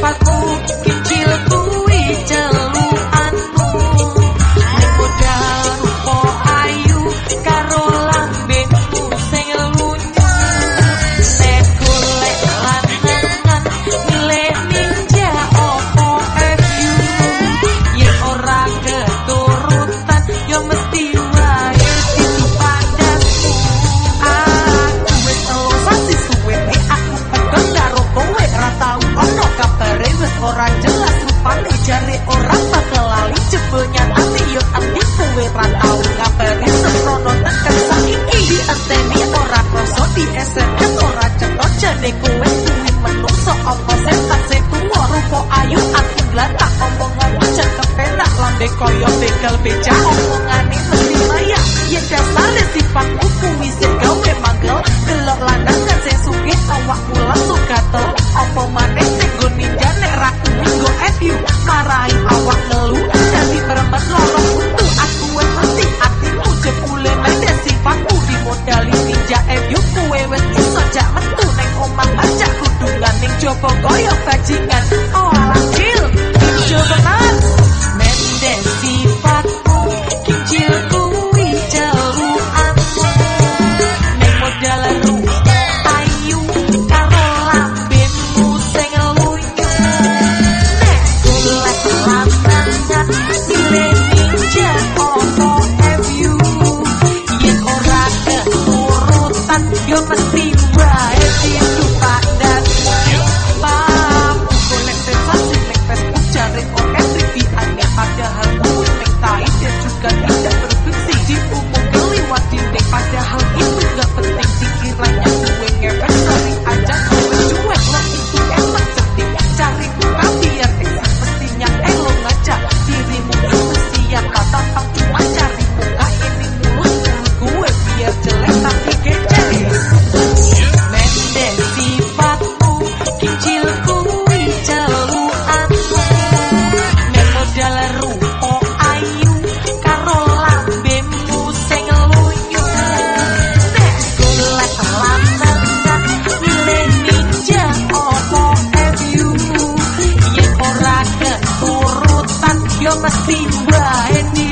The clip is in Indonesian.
pa' sedang ora cetok jane kowe sing menungso apa sing tak setuwa rupo ayu aku glantak omongan cek kepenak lambe koyo begal becak omongan pokoknya bajingan Oh alam cil, kincil benar Mendes sifatmu, kincil kuwi jauhan. Neng modal rupa, ayu karo lambinmu sing luyu Nek golek lanangan Beach Bra